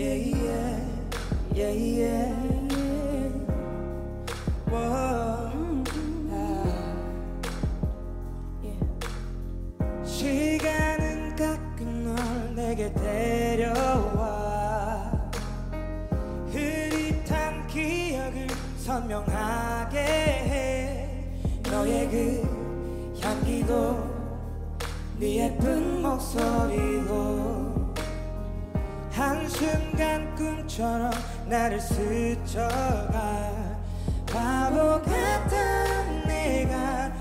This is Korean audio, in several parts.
yeah, yeah. Whoa. 아. 시간은 가끔 널 내게 데려와 흐릿한 기억을 선명하게 해 너의 그 향기도 네 예쁜 목소리도 꿈처럼 나를 스쳐가 바보 같은 내가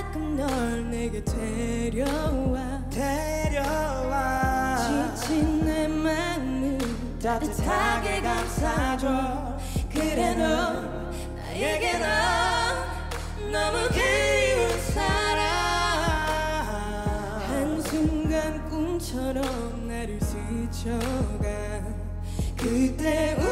가끔 널 내게 데려와. 데려와. 지친 내 마음을 따뜻하게 감싸줘. 그래 너 나에게 넌 너무 그리운 사람. 한순간 꿈처럼 나를 스쳐가. 그때 우